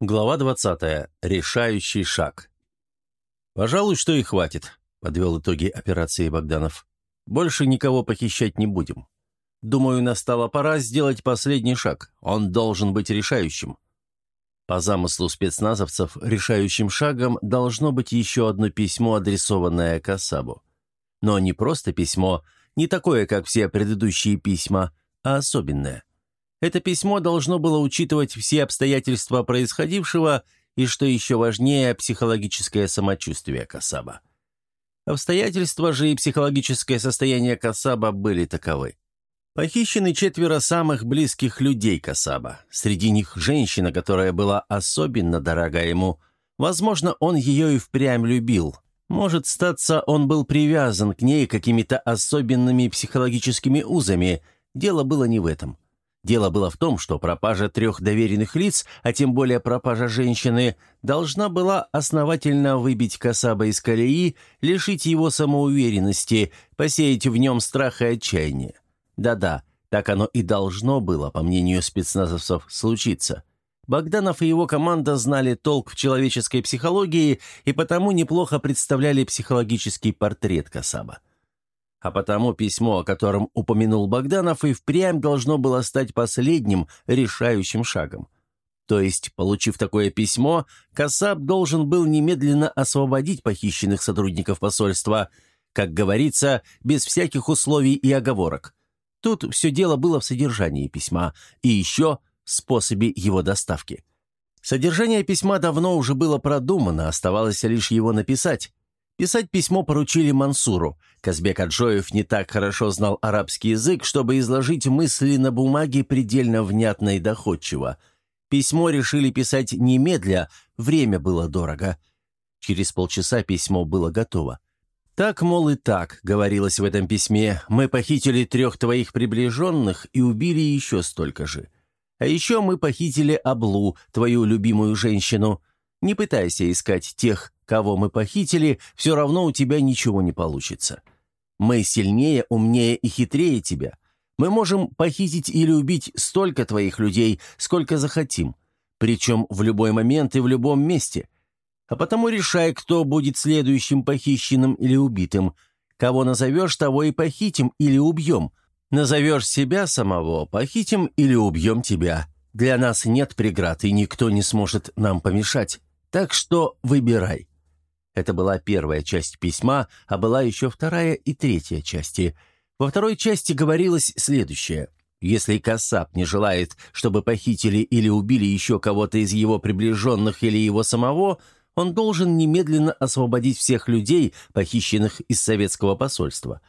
Глава 20. Решающий шаг. «Пожалуй, что и хватит», — подвел итоги операции Богданов. «Больше никого похищать не будем. Думаю, настала пора сделать последний шаг. Он должен быть решающим». По замыслу спецназовцев, решающим шагом должно быть еще одно письмо, адресованное Касабу. Но не просто письмо, не такое, как все предыдущие письма, а особенное. Это письмо должно было учитывать все обстоятельства происходившего и, что еще важнее, психологическое самочувствие Касаба. Обстоятельства же и психологическое состояние Касаба были таковы. Похищены четверо самых близких людей Касаба. Среди них женщина, которая была особенно дорога ему. Возможно, он ее и впрямь любил. Может, статься, он был привязан к ней какими-то особенными психологическими узами. Дело было не в этом. Дело было в том, что пропажа трех доверенных лиц, а тем более пропажа женщины, должна была основательно выбить Касаба из колеи, лишить его самоуверенности, посеять в нем страх и отчаяние. Да-да, так оно и должно было, по мнению спецназовцев, случиться. Богданов и его команда знали толк в человеческой психологии и потому неплохо представляли психологический портрет Касаба. А потому письмо, о котором упомянул Богданов, и впрямь должно было стать последним решающим шагом. То есть, получив такое письмо, Касаб должен был немедленно освободить похищенных сотрудников посольства, как говорится, без всяких условий и оговорок. Тут все дело было в содержании письма и еще в способе его доставки. Содержание письма давно уже было продумано, оставалось лишь его написать. Писать письмо поручили Мансуру. Казбек Аджоев не так хорошо знал арабский язык, чтобы изложить мысли на бумаге предельно внятно и доходчиво. Письмо решили писать немедля, время было дорого. Через полчаса письмо было готово. «Так, мол, и так», — говорилось в этом письме, — «мы похитили трех твоих приближенных и убили еще столько же. А еще мы похитили Аблу, твою любимую женщину. Не пытайся искать тех, кого мы похитили, все равно у тебя ничего не получится. Мы сильнее, умнее и хитрее тебя. Мы можем похитить или убить столько твоих людей, сколько захотим, причем в любой момент и в любом месте. А потому решай, кто будет следующим похищенным или убитым. Кого назовешь, того и похитим или убьем. Назовешь себя самого, похитим или убьем тебя. Для нас нет преград, и никто не сможет нам помешать. Так что выбирай. Это была первая часть письма, а была еще вторая и третья части. Во второй части говорилось следующее. Если Касап не желает, чтобы похитили или убили еще кого-то из его приближенных или его самого, он должен немедленно освободить всех людей, похищенных из советского посольства.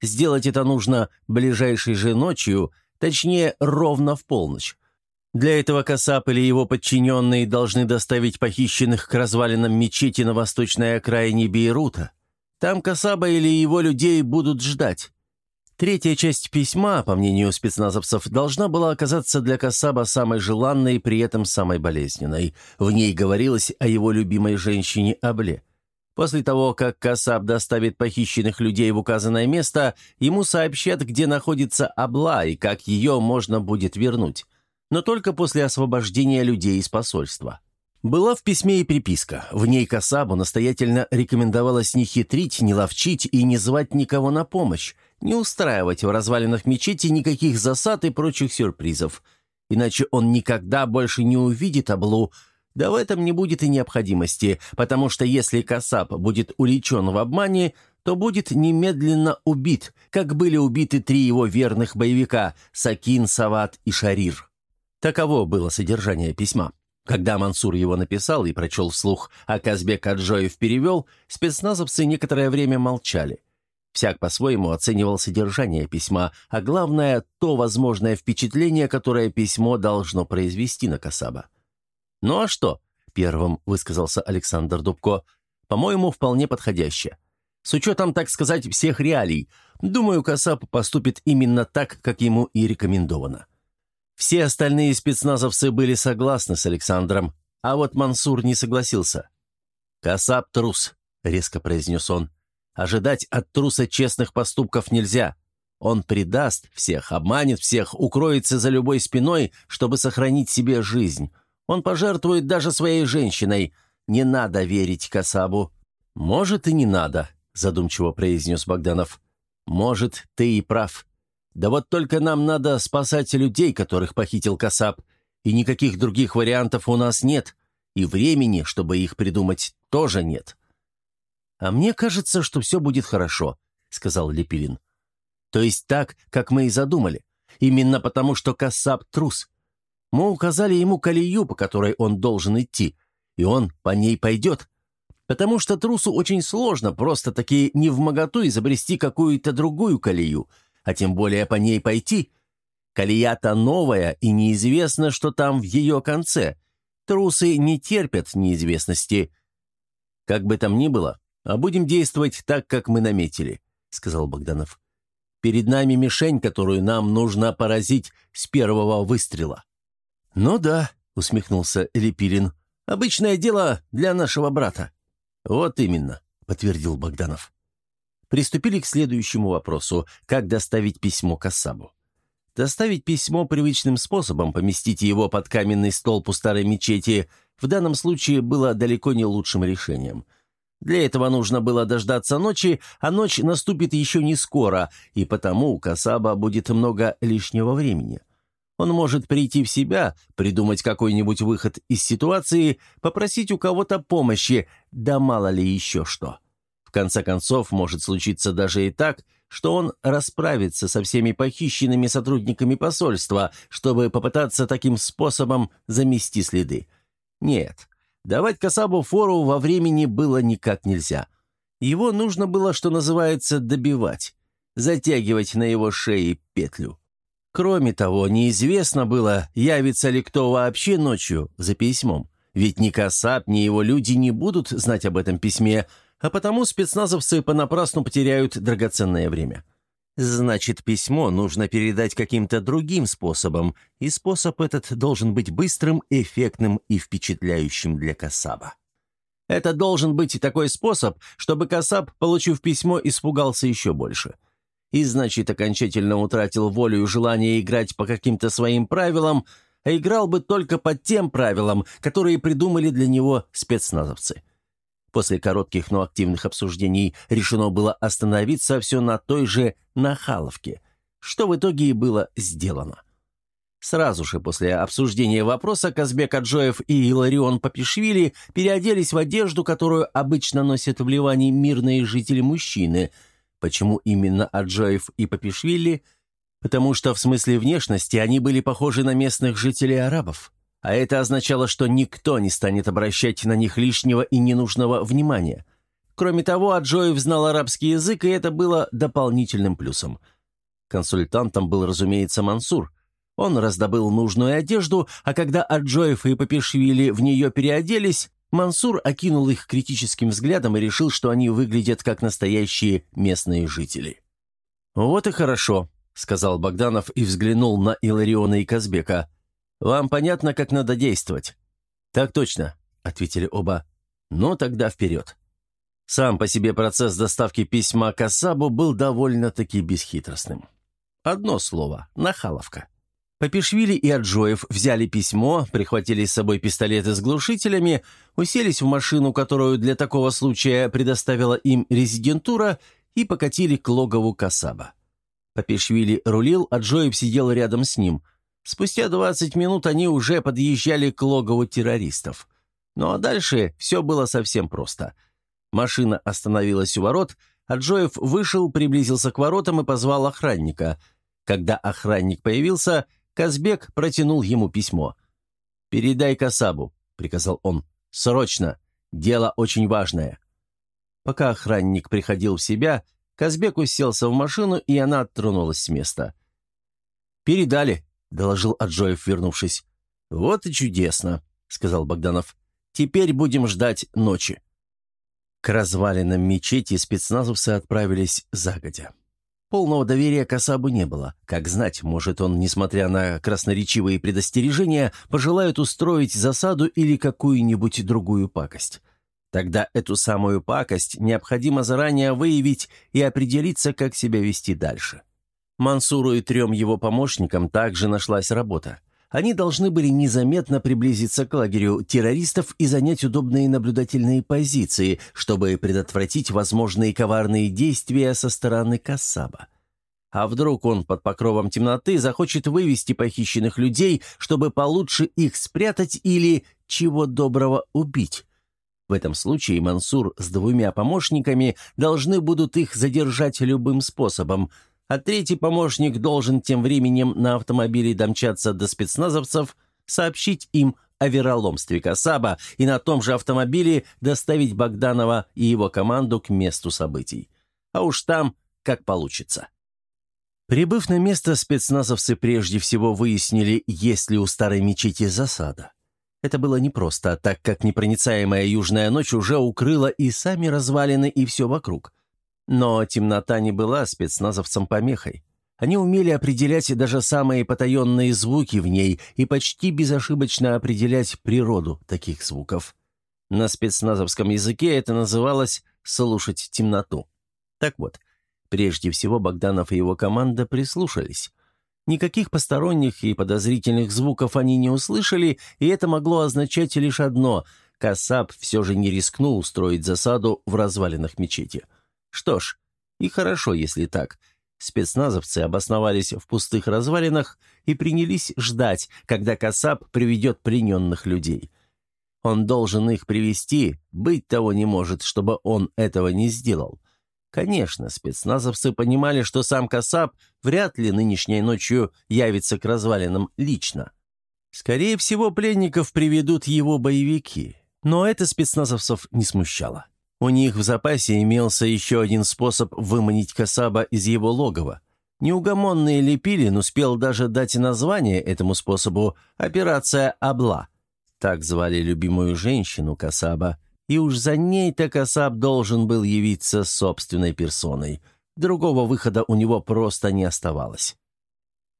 Сделать это нужно ближайшей же ночью, точнее, ровно в полночь. Для этого Касап или его подчиненные должны доставить похищенных к развалинам мечети на восточной окраине Бейрута. Там Касаба или его людей будут ждать. Третья часть письма, по мнению спецназовцев, должна была оказаться для Касаба самой желанной и при этом самой болезненной. В ней говорилось о его любимой женщине Абле. После того, как Касаб доставит похищенных людей в указанное место, ему сообщат, где находится Абла и как ее можно будет вернуть но только после освобождения людей из посольства. Была в письме и приписка. В ней Касабу настоятельно рекомендовалось не хитрить, не ловчить и не звать никого на помощь, не устраивать в развалинах мечети никаких засад и прочих сюрпризов. Иначе он никогда больше не увидит Аблу, да в этом не будет и необходимости, потому что если Касаб будет уличен в обмане, то будет немедленно убит, как были убиты три его верных боевика – Сакин, Сават и Шарир. Таково было содержание письма. Когда Мансур его написал и прочел вслух, а Казбек Аджоев перевел, спецназовцы некоторое время молчали. Всяк по-своему оценивал содержание письма, а главное – то возможное впечатление, которое письмо должно произвести на Касаба. «Ну а что?» – первым высказался Александр Дубко. «По-моему, вполне подходяще. С учетом, так сказать, всех реалий, думаю, Касаб поступит именно так, как ему и рекомендовано». Все остальные спецназовцы были согласны с Александром, а вот Мансур не согласился. «Касап трус», — резко произнес он. «Ожидать от труса честных поступков нельзя. Он предаст всех, обманет всех, укроется за любой спиной, чтобы сохранить себе жизнь. Он пожертвует даже своей женщиной. Не надо верить Касабу». «Может, и не надо», — задумчиво произнес Богданов. «Может, ты и прав. Да вот только нам надо спасать людей, которых похитил Касаб, и никаких других вариантов у нас нет, и времени, чтобы их придумать, тоже нет». «А мне кажется, что все будет хорошо», — сказал Лепилин. «То есть так, как мы и задумали. Именно потому, что Касаб трус. Мы указали ему колею, по которой он должен идти, и он по ней пойдет. Потому что трусу очень сложно просто-таки не в моготу изобрести какую-то другую колею, а тем более по ней пойти. Колея-то новая, и неизвестно, что там в ее конце. Трусы не терпят неизвестности. Как бы там ни было, а будем действовать так, как мы наметили», — сказал Богданов. «Перед нами мишень, которую нам нужно поразить с первого выстрела». «Ну да», — усмехнулся Лепилин. «Обычное дело для нашего брата». «Вот именно», — подтвердил Богданов. Приступили к следующему вопросу – как доставить письмо Кассабу. Доставить письмо привычным способом, поместить его под каменный столб у старой мечети, в данном случае было далеко не лучшим решением. Для этого нужно было дождаться ночи, а ночь наступит еще не скоро, и потому у Касаба будет много лишнего времени – он может прийти в себя, придумать какой-нибудь выход из ситуации, попросить у кого-то помощи, да мало ли еще что. Конце концов, может случиться даже и так, что он расправится со всеми похищенными сотрудниками посольства, чтобы попытаться таким способом замести следы. Нет, давать Касабу фору во времени было никак нельзя. Его нужно было, что называется, добивать, затягивать на его шее петлю. Кроме того, неизвестно было, явится ли кто вообще ночью за письмом. Ведь ни Касап, ни его люди не будут знать об этом письме, а потому спецназовцы понапрасну потеряют драгоценное время. Значит, письмо нужно передать каким-то другим способом, и способ этот должен быть быстрым, эффектным и впечатляющим для Касаба. Это должен быть такой способ, чтобы Касаб, получив письмо, испугался еще больше – и, значит, окончательно утратил волю и желание играть по каким-то своим правилам, а играл бы только по тем правилам, которые придумали для него спецназовцы. После коротких, но активных обсуждений решено было остановиться все на той же Нахаловке, что в итоге и было сделано. Сразу же после обсуждения вопроса Казбек Аджоев и Иларион Папишвили переоделись в одежду, которую обычно носят в Ливане мирные жители-мужчины – Почему именно Аджаев и Папишвили? Потому что в смысле внешности они были похожи на местных жителей арабов. А это означало, что никто не станет обращать на них лишнего и ненужного внимания. Кроме того, Аджоев знал арабский язык, и это было дополнительным плюсом. Консультантом был, разумеется, Мансур. Он раздобыл нужную одежду, а когда Аджоев и Папишвили в нее переоделись, Мансур окинул их критическим взглядом и решил, что они выглядят как настоящие местные жители. «Вот и хорошо», — сказал Богданов и взглянул на Илариона и Казбека. «Вам понятно, как надо действовать?» «Так точно», — ответили оба. «Ну, тогда вперед». Сам по себе процесс доставки письма Касабу был довольно-таки бесхитростным. Одно слово — нахаловка. Папишвили и Аджоев взяли письмо, прихватили с собой пистолеты с глушителями, уселись в машину, которую для такого случая предоставила им резидентура, и покатили к логову Касаба. Папишвили рулил, Аджоев сидел рядом с ним. Спустя 20 минут они уже подъезжали к логову террористов. Ну а дальше все было совсем просто. Машина остановилась у ворот, Аджоев вышел, приблизился к воротам и позвал охранника. Когда охранник появился, Казбек протянул ему письмо. «Передай Касабу», — приказал он. «Срочно. Дело очень важное». Пока охранник приходил в себя, Казбек уселся в машину, и она тронулась с места. «Передали», — доложил Аджоев, вернувшись. «Вот и чудесно», — сказал Богданов. «Теперь будем ждать ночи». К развалинам мечети спецназовцы отправились загодя. Полного доверия к Асабу не было. Как знать, может он, несмотря на красноречивые предостережения, пожелает устроить засаду или какую-нибудь другую пакость. Тогда эту самую пакость необходимо заранее выявить и определиться, как себя вести дальше. Мансуру и трем его помощникам также нашлась работа. Они должны были незаметно приблизиться к лагерю террористов и занять удобные наблюдательные позиции, чтобы предотвратить возможные коварные действия со стороны Кассаба. А вдруг он под покровом темноты захочет вывести похищенных людей, чтобы получше их спрятать или, чего доброго, убить? В этом случае Мансур с двумя помощниками должны будут их задержать любым способом, а третий помощник должен тем временем на автомобиле домчаться до спецназовцев, сообщить им о вероломстве Касаба и на том же автомобиле доставить Богданова и его команду к месту событий. А уж там как получится. Прибыв на место, спецназовцы прежде всего выяснили, есть ли у старой мечети засада. Это было непросто, так как непроницаемая южная ночь уже укрыла и сами развалины, и все вокруг. Но темнота не была спецназовцам помехой. Они умели определять даже самые потаенные звуки в ней и почти безошибочно определять природу таких звуков. На спецназовском языке это называлось «слушать темноту». Так вот, Прежде всего Богданов и его команда прислушались. Никаких посторонних и подозрительных звуков они не услышали, и это могло означать лишь одно – Касаб все же не рискнул устроить засаду в развалинах мечети. Что ж, и хорошо, если так. Спецназовцы обосновались в пустых развалинах и принялись ждать, когда Касаб приведет плененных людей. Он должен их привести, быть того не может, чтобы он этого не сделал. Конечно, спецназовцы понимали, что сам Касап вряд ли нынешней ночью явится к развалинам лично. Скорее всего, пленников приведут его боевики. Но это спецназовцев не смущало. У них в запасе имелся еще один способ выманить Касаба из его логова. Неугомонный Лепилин успел даже дать название этому способу «Операция Абла». Так звали любимую женщину Касаба, и уж за ней-то Касаб должен был явиться собственной персоной. Другого выхода у него просто не оставалось.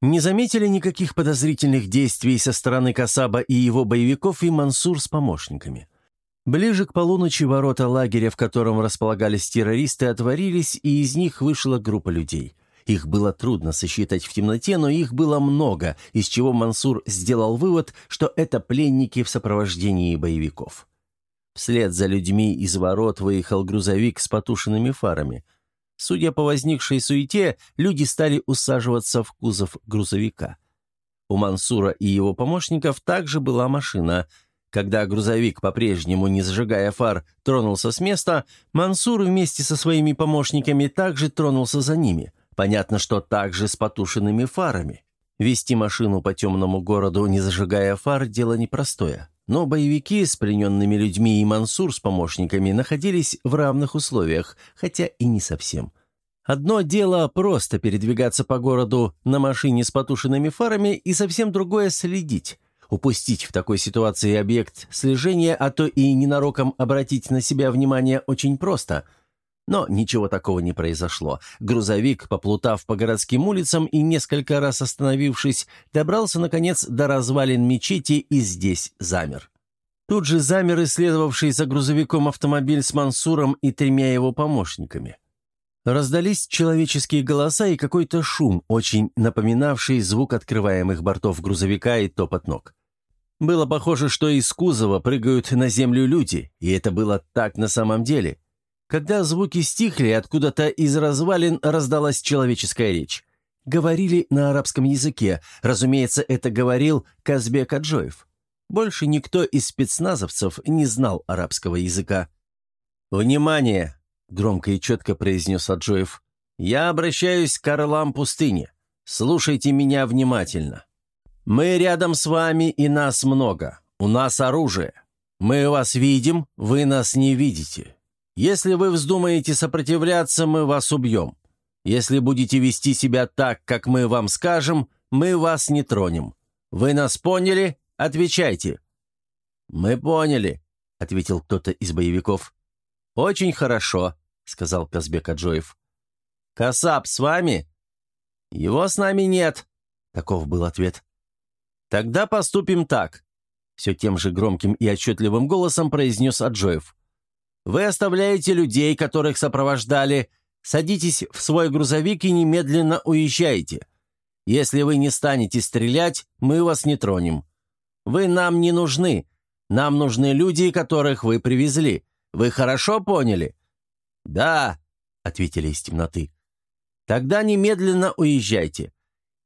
Не заметили никаких подозрительных действий со стороны Касаба и его боевиков и Мансур с помощниками. Ближе к полуночи ворота лагеря, в котором располагались террористы, отворились, и из них вышла группа людей. Их было трудно сосчитать в темноте, но их было много, из чего Мансур сделал вывод, что это пленники в сопровождении боевиков. Вслед за людьми из ворот выехал грузовик с потушенными фарами. Судя по возникшей суете, люди стали усаживаться в кузов грузовика. У Мансура и его помощников также была машина. Когда грузовик, по-прежнему не зажигая фар, тронулся с места, Мансур вместе со своими помощниками также тронулся за ними. Понятно, что также с потушенными фарами. Вести машину по темному городу, не зажигая фар, дело непростое. Но боевики с плененными людьми и Мансур с помощниками находились в равных условиях, хотя и не совсем. Одно дело просто передвигаться по городу на машине с потушенными фарами, и совсем другое — следить. Упустить в такой ситуации объект слежения, а то и ненароком обратить на себя внимание очень просто — но ничего такого не произошло. Грузовик, поплутав по городским улицам и несколько раз остановившись, добрался, наконец, до развалин мечети и здесь замер. Тут же замер исследовавший за грузовиком автомобиль с Мансуром и тремя его помощниками. Раздались человеческие голоса и какой-то шум, очень напоминавший звук открываемых бортов грузовика и топот ног. Было похоже, что из кузова прыгают на землю люди, и это было так на самом деле. Когда звуки стихли, откуда-то из развалин раздалась человеческая речь. Говорили на арабском языке. Разумеется, это говорил Казбек Аджоев. Больше никто из спецназовцев не знал арабского языка. «Внимание!» — громко и четко произнес Аджоев. «Я обращаюсь к орлам пустыни. Слушайте меня внимательно. Мы рядом с вами, и нас много. У нас оружие. Мы вас видим, вы нас не видите. Если вы вздумаете сопротивляться, мы вас убьем. Если будете вести себя так, как мы вам скажем, мы вас не тронем. Вы нас поняли? Отвечайте». «Мы поняли», — ответил кто-то из боевиков. «Очень хорошо», — сказал Казбек Аджоев. «Касап с вами?» «Его с нами нет», — таков был ответ. «Тогда поступим так», — все тем же громким и отчетливым голосом произнес Аджоев. Вы оставляете людей, которых сопровождали, садитесь в свой грузовик и немедленно уезжаете. Если вы не станете стрелять, мы вас не тронем. Вы нам не нужны. Нам нужны люди, которых вы привезли. Вы хорошо поняли?» «Да», — ответили из темноты. «Тогда немедленно уезжайте.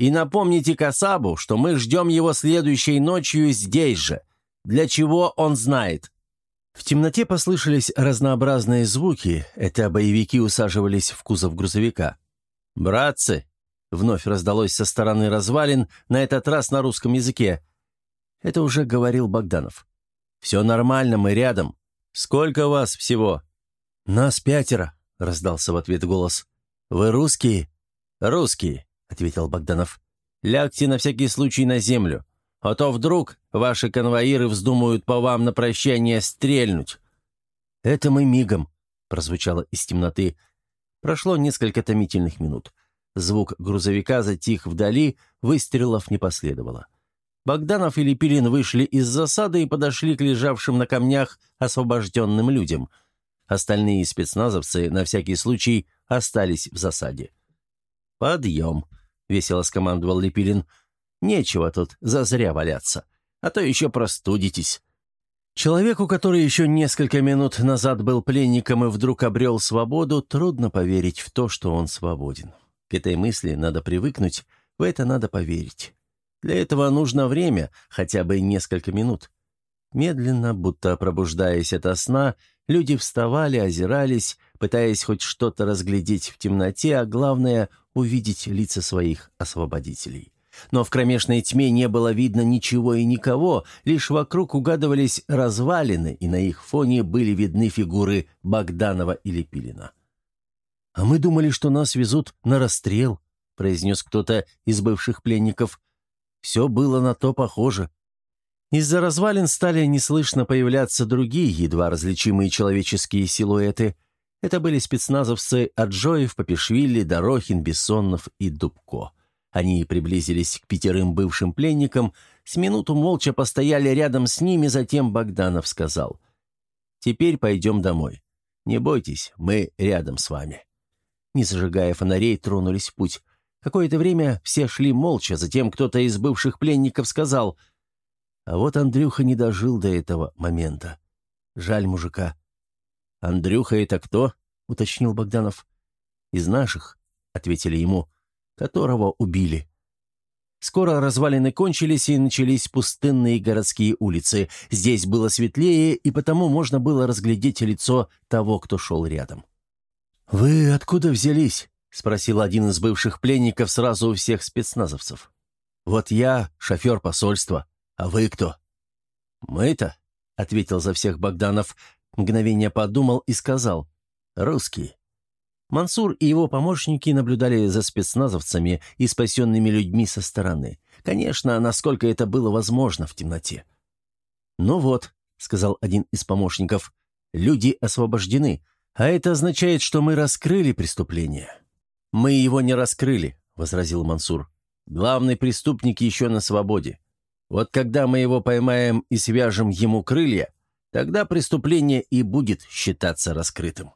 И напомните Касабу, что мы ждем его следующей ночью здесь же. Для чего он знает». В темноте послышались разнообразные звуки. Это боевики усаживались в кузов грузовика. «Братцы!» — вновь раздалось со стороны развалин, на этот раз на русском языке. Это уже говорил Богданов. «Все нормально, мы рядом. Сколько вас всего?» «Нас пятеро», — раздался в ответ голос. «Вы русские?» «Русские», — ответил Богданов. «Лягте на всякий случай на землю, а то вдруг ваши конвоиры вздумают по вам на прощание стрельнуть». «Это мы мигом», — прозвучало из темноты. Прошло несколько томительных минут. Звук грузовика затих вдали, выстрелов не последовало. Богданов и Лепилин вышли из засады и подошли к лежавшим на камнях освобожденным людям. Остальные спецназовцы на всякий случай остались в засаде. «Подъем», — весело скомандовал Лепилин. «Нечего тут зазря валяться, а то еще простудитесь». Человеку, который еще несколько минут назад был пленником и вдруг обрел свободу, трудно поверить в то, что он свободен. К этой мысли надо привыкнуть, в это надо поверить. Для этого нужно время, хотя бы несколько минут. Медленно, будто пробуждаясь ото сна, люди вставали, озирались, пытаясь хоть что-то разглядеть в темноте, а главное — увидеть лица своих освободителей. Но в кромешной тьме не было видно ничего и никого, лишь вокруг угадывались развалины, и на их фоне были видны фигуры Богданова или Пилина. «А мы думали, что нас везут на расстрел», — произнес кто-то из бывших пленников. Все было на то похоже. Из-за развалин стали неслышно появляться другие, едва различимые человеческие силуэты. Это были спецназовцы Аджоев, Папишвили, Дорохин, Бессонов и Дубко. Они приблизились к пятерым бывшим пленникам, с минуту молча постояли рядом с ними, затем Богданов сказал. «Теперь пойдем домой. Не бойтесь, мы рядом с вами». Не зажигая фонарей, тронулись в путь. Какое-то время все шли молча, затем кто-то из бывших пленников сказал, «А вот Андрюха не дожил до этого момента. Жаль мужика». «Андрюха это кто?» — уточнил Богданов. «Из наших», — ответили ему, — «которого убили». Скоро развалины кончились, и начались пустынные городские улицы. Здесь было светлее, и потому можно было разглядеть лицо того, кто шел рядом. «Вы откуда взялись?» — спросил один из бывших пленников сразу у всех спецназовцев. «Вот я шофер посольства. А вы кто?» «Мы-то», — ответил за всех Богданов, мгновение подумал и сказал. «Русские». Мансур и его помощники наблюдали за спецназовцами и спасенными людьми со стороны. Конечно, насколько это было возможно в темноте. «Ну вот», — сказал один из помощников, — «люди освобождены, а это означает, что мы раскрыли преступление». «Мы его не раскрыли», — возразил Мансур. «Главный преступник еще на свободе. Вот когда мы его поймаем и свяжем ему крылья, тогда преступление и будет считаться раскрытым».